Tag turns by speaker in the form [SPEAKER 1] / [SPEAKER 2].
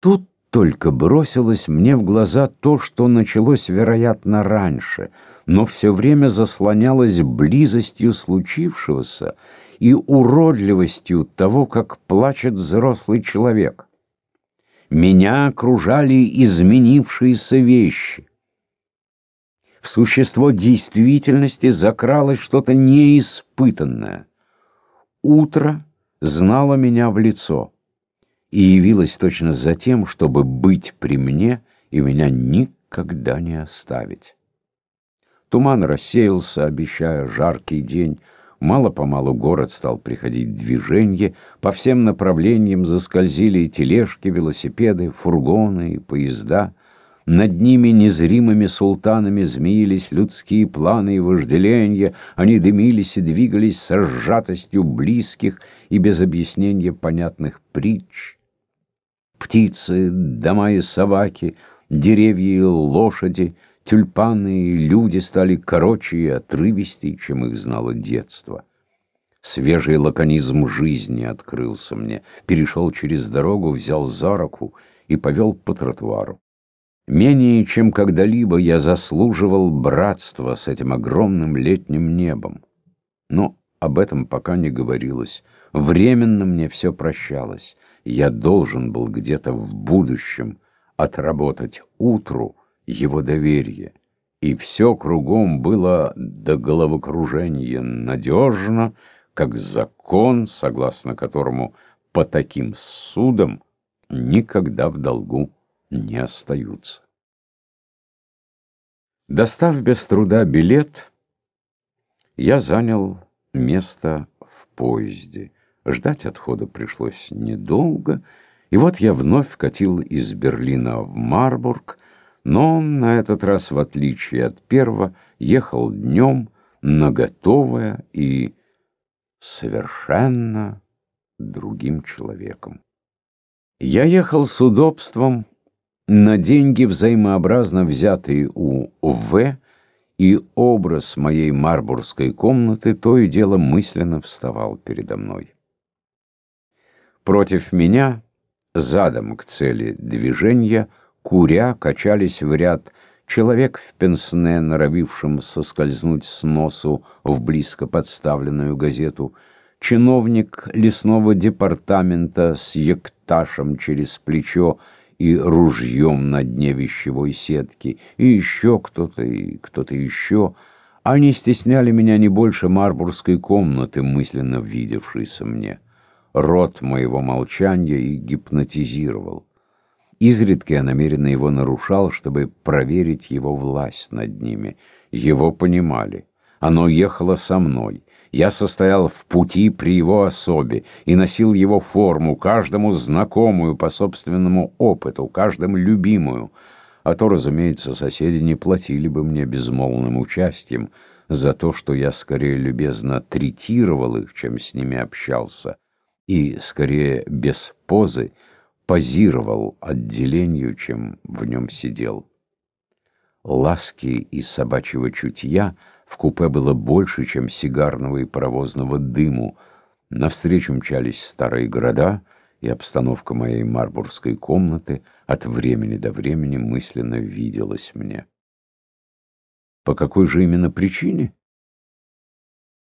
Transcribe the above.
[SPEAKER 1] Тут только бросилось мне в глаза то, что началось, вероятно, раньше, но все время заслонялось близостью случившегося и уродливостью того, как плачет взрослый человек. Меня окружали изменившиеся вещи. В существо действительности закралось что-то неиспытанное. Утро знало меня в лицо и явилась точно за тем, чтобы быть при мне и меня никогда не оставить. Туман рассеялся, обещая жаркий день. Мало-помалу город стал приходить в движение, по всем направлениям заскользили и тележки, велосипеды, фургоны и поезда. Над ними незримыми султанами змеились людские планы и вожделения, они дымились и двигались с сжатостью близких и без объяснения понятных притч птицы, дома и собаки, деревья и лошади, тюльпаны и люди стали короче и отрывистей, чем их знало детство. Свежий лаконизм жизни открылся мне, перешел через дорогу, взял за руку и повел по тротуару. Менее чем когда-либо я заслуживал братства с этим огромным летним небом. Но об этом пока не говорилось. Временно мне все прощалось. Я должен был где-то в будущем отработать утру его доверие. И все кругом было до головокружения надежно, как закон, согласно которому по таким судам никогда в долгу не остаются. Достав без труда билет, я занял место в поезде. Ждать отхода пришлось недолго, и вот я вновь катил из Берлина в Марбург, но на этот раз, в отличие от первого, ехал днем на готовое и совершенно другим человеком. Я ехал с удобством на деньги, взаимообразно взятые у В, и образ моей марбургской комнаты то и дело мысленно вставал передо мной. Против меня, задом к цели движения, куря качались в ряд человек в пенсне, норовившим соскользнуть с носу в близко подставленную газету, чиновник лесного департамента с екташем через плечо, и ружьем на дне вещевой сетки, и еще кто-то, и кто-то еще. Они стесняли меня не больше марбургской комнаты, мысленно видевшейся мне. Рот моего молчания и гипнотизировал. Изредка я намеренно его нарушал, чтобы проверить его власть над ними. Его понимали. Оно ехало со мной. Я состоял в пути при его особе и носил его форму, каждому знакомую по собственному опыту, каждому любимую. А то, разумеется, соседи не платили бы мне безмолвным участием за то, что я скорее любезно третировал их, чем с ними общался, и скорее без позы позировал отделению, чем в нем сидел. Ласки и собачьего чутья — в купе было больше, чем сигарного и паровозного дыму. Навстречу мчались старые города, и обстановка моей марбургской комнаты от времени до времени мысленно виделась мне. По какой же именно причине?